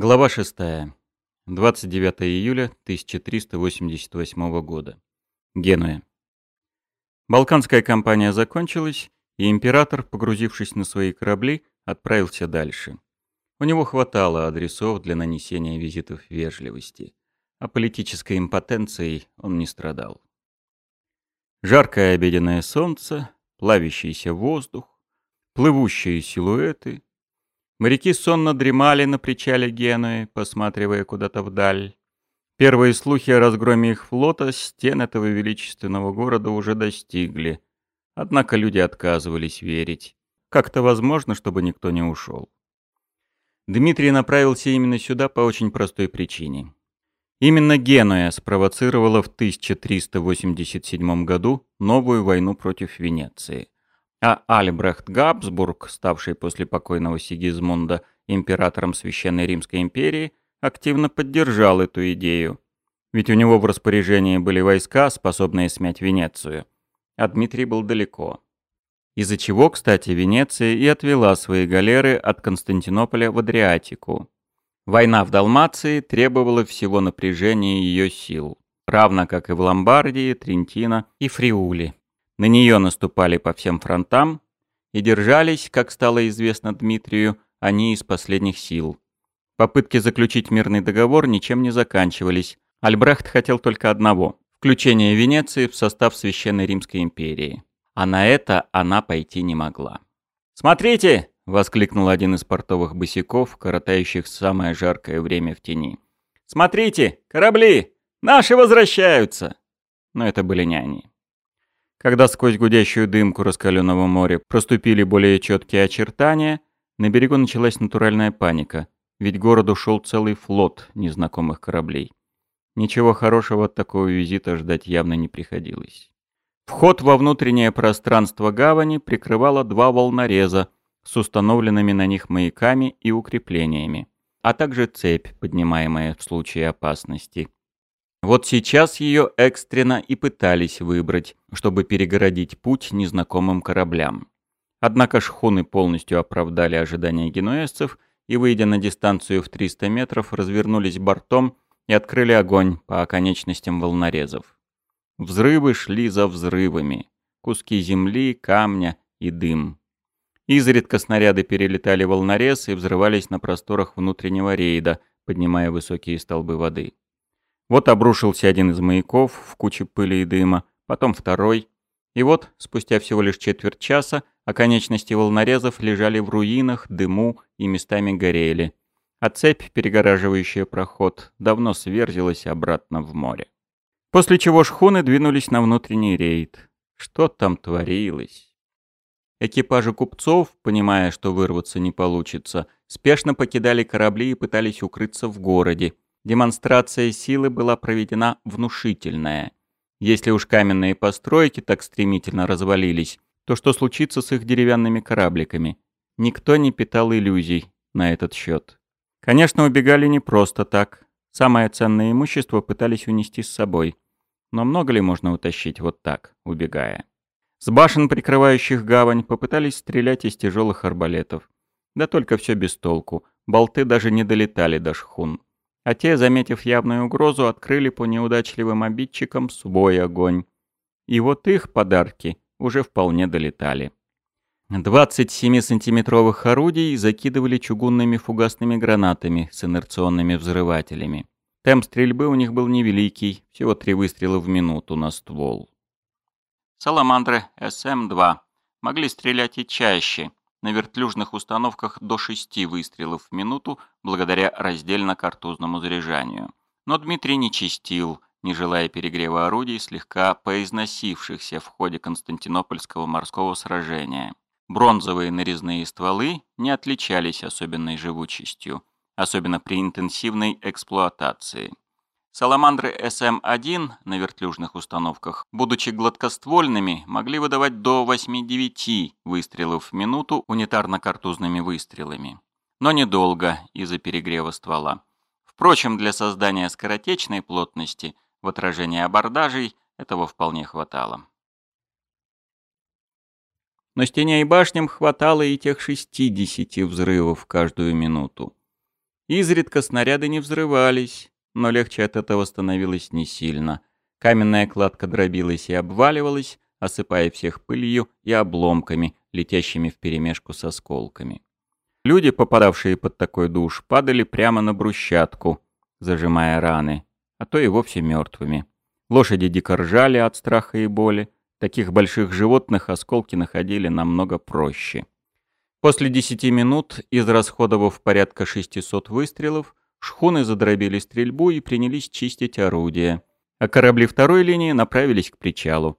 Глава 6. 29 июля 1388 года. Генуя. Балканская кампания закончилась, и император, погрузившись на свои корабли, отправился дальше. У него хватало адресов для нанесения визитов вежливости, а политической импотенцией он не страдал. Жаркое обеденное солнце, плавящийся воздух, плывущие силуэты — Моряки сонно дремали на причале Генуи, посматривая куда-то вдаль. Первые слухи о разгроме их флота стен этого величественного города уже достигли. Однако люди отказывались верить. Как-то возможно, чтобы никто не ушел. Дмитрий направился именно сюда по очень простой причине. Именно Генуя спровоцировала в 1387 году новую войну против Венеции. А Альбрехт Габсбург, ставший после покойного Сигизмунда императором Священной Римской империи, активно поддержал эту идею. Ведь у него в распоряжении были войска, способные смять Венецию. А Дмитрий был далеко. Из-за чего, кстати, Венеция и отвела свои галеры от Константинополя в Адриатику. Война в Далмации требовала всего напряжения ее сил, равно как и в Ломбардии, Трентино и Фриуле. На нее наступали по всем фронтам и держались, как стало известно Дмитрию, они из последних сил. Попытки заключить мирный договор ничем не заканчивались. Альбрехт хотел только одного – включение Венеции в состав Священной Римской империи. А на это она пойти не могла. «Смотрите!» – воскликнул один из портовых босиков, коротающих самое жаркое время в тени. «Смотрите! Корабли! Наши возвращаются!» Но это были не они. Когда сквозь гудящую дымку раскаленного моря проступили более четкие очертания, на берегу началась натуральная паника, ведь городу шел целый флот незнакомых кораблей. Ничего хорошего от такого визита ждать явно не приходилось. Вход во внутреннее пространство гавани прикрывало два волнореза с установленными на них маяками и укреплениями, а также цепь, поднимаемая в случае опасности. Вот сейчас ее экстренно и пытались выбрать, чтобы перегородить путь незнакомым кораблям. Однако шхуны полностью оправдали ожидания генуэзцев и, выйдя на дистанцию в 300 метров, развернулись бортом и открыли огонь по оконечностям волнорезов. Взрывы шли за взрывами. Куски земли, камня и дым. Изредка снаряды перелетали волнорез и взрывались на просторах внутреннего рейда, поднимая высокие столбы воды. Вот обрушился один из маяков в куче пыли и дыма, потом второй. И вот, спустя всего лишь четверть часа, оконечности волнорезов лежали в руинах, дыму и местами горели. А цепь, перегораживающая проход, давно сверзилась обратно в море. После чего шхуны двинулись на внутренний рейд. Что там творилось? Экипажи купцов, понимая, что вырваться не получится, спешно покидали корабли и пытались укрыться в городе, Демонстрация силы была проведена внушительная. Если уж каменные постройки так стремительно развалились, то что случится с их деревянными корабликами? Никто не питал иллюзий на этот счет. Конечно, убегали не просто так. Самое ценное имущество пытались унести с собой. Но много ли можно утащить вот так, убегая? С башен, прикрывающих гавань, попытались стрелять из тяжелых арбалетов. Да только все без толку. Болты даже не долетали до шхун а те, заметив явную угрозу, открыли по неудачливым обидчикам свой огонь. И вот их подарки уже вполне долетали. 27-сантиметровых орудий закидывали чугунными фугасными гранатами с инерционными взрывателями. Темп стрельбы у них был невеликий, всего три выстрела в минуту на ствол. Саламандры СМ-2 могли стрелять и чаще, на вертлюжных установках до 6 выстрелов в минуту благодаря раздельно-картузному заряжанию. Но Дмитрий не чистил, не желая перегрева орудий, слегка поизносившихся в ходе Константинопольского морского сражения. Бронзовые нарезные стволы не отличались особенной живучестью, особенно при интенсивной эксплуатации. Саламандры СМ-1 на вертлюжных установках, будучи гладкоствольными, могли выдавать до 8-9 выстрелов в минуту унитарно-картузными выстрелами. Но недолго из-за перегрева ствола. Впрочем, для создания скоротечной плотности в отражении абордажей этого вполне хватало. Но стене и башням хватало и тех 60 взрывов каждую минуту. Изредка снаряды не взрывались, но легче от этого становилось не сильно. Каменная кладка дробилась и обваливалась, осыпая всех пылью и обломками, летящими вперемешку с осколками. Люди, попадавшие под такой душ, падали прямо на брусчатку, зажимая раны, а то и вовсе мертвыми. Лошади дико ржали от страха и боли. Таких больших животных осколки находили намного проще. После десяти минут, израсходовав порядка 600 выстрелов, шхуны задробили стрельбу и принялись чистить орудия, а корабли второй линии направились к причалу.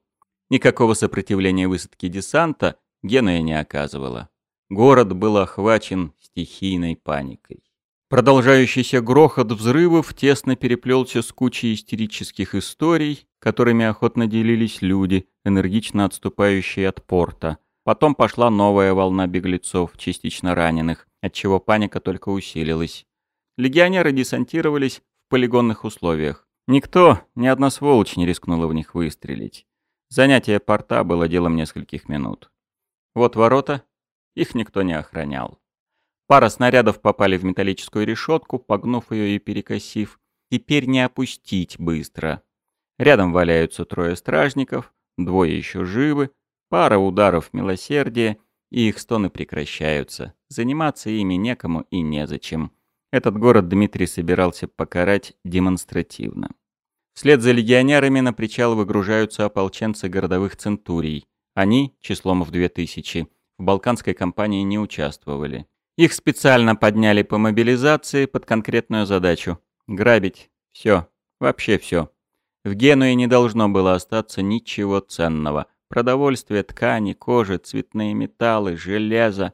Никакого сопротивления высадке десанта Генуя не оказывала. Город был охвачен стихийной паникой. Продолжающийся грохот взрывов тесно переплелся с кучей истерических историй, которыми охотно делились люди, энергично отступающие от порта. Потом пошла новая волна беглецов, частично раненых, отчего паника только усилилась. Легионеры десантировались в полигонных условиях. Никто, ни одна сволочь не рискнула в них выстрелить. Занятие порта было делом нескольких минут. Вот ворота, их никто не охранял. Пара снарядов попали в металлическую решетку, погнув ее и перекосив. Теперь не опустить быстро. Рядом валяются трое стражников, двое еще живы, пара ударов милосердия, и их стоны прекращаются. Заниматься ими некому и незачем. Этот город Дмитрий собирался покарать демонстративно. Вслед за легионерами на причал выгружаются ополченцы городовых центурий. Они, числом в две тысячи, в балканской кампании не участвовали. Их специально подняли по мобилизации под конкретную задачу – грабить. Все. Вообще все. В Генуе не должно было остаться ничего ценного. Продовольствие, ткани, кожи, цветные металлы, железо.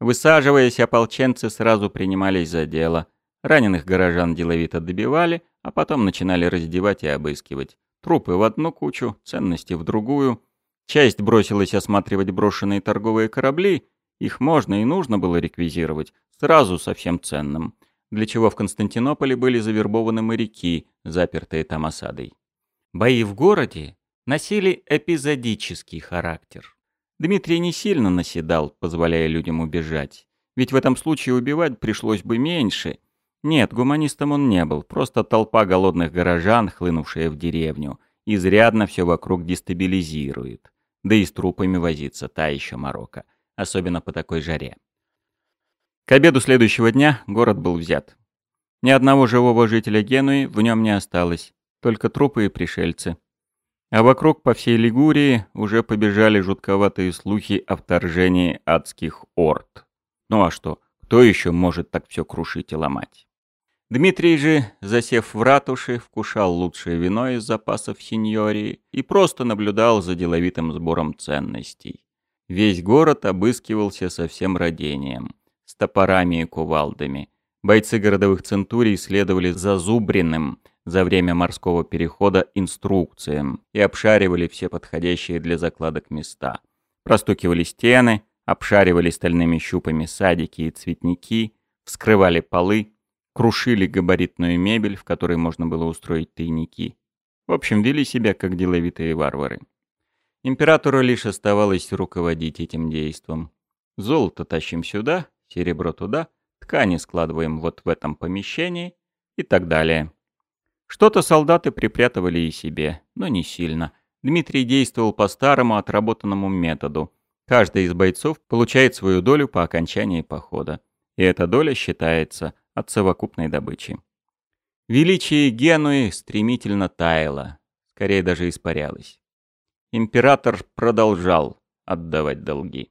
Высаживаясь, ополченцы сразу принимались за дело. Раненых горожан деловито добивали, а потом начинали раздевать и обыскивать. Трупы в одну кучу, ценности в другую. Часть бросилась осматривать брошенные торговые корабли, их можно и нужно было реквизировать, сразу со всем ценным, для чего в Константинополе были завербованы моряки, запертые там осадой. Бои в городе носили эпизодический характер. Дмитрий не сильно наседал, позволяя людям убежать. Ведь в этом случае убивать пришлось бы меньше. Нет, гуманистом он не был, просто толпа голодных горожан, хлынувшая в деревню, изрядно все вокруг дестабилизирует. Да и с трупами возиться та еще морока, особенно по такой жаре. К обеду следующего дня город был взят. Ни одного живого жителя Генуи в нем не осталось, только трупы и пришельцы. А вокруг по всей Лигурии уже побежали жутковатые слухи о вторжении адских орд. Ну а что, кто еще может так все крушить и ломать? Дмитрий же, засев в ратуше, вкушал лучшее вино из запасов сеньории и просто наблюдал за деловитым сбором ценностей. Весь город обыскивался со всем родением, с топорами и кувалдами. Бойцы городовых центурий следовали зазубренным за время морского перехода инструкциям и обшаривали все подходящие для закладок места. Простукивали стены, обшаривали стальными щупами садики и цветники, вскрывали полы, крушили габаритную мебель, в которой можно было устроить тайники. В общем, вели себя как деловитые варвары. Императору лишь оставалось руководить этим действом. Золото тащим сюда, серебро туда, ткани складываем вот в этом помещении и так далее. Что-то солдаты припрятывали и себе, но не сильно. Дмитрий действовал по старому отработанному методу. Каждый из бойцов получает свою долю по окончании похода. И эта доля считается от совокупной добычи. Величие Генуи стремительно таяло, скорее даже испарялось. Император продолжал отдавать долги.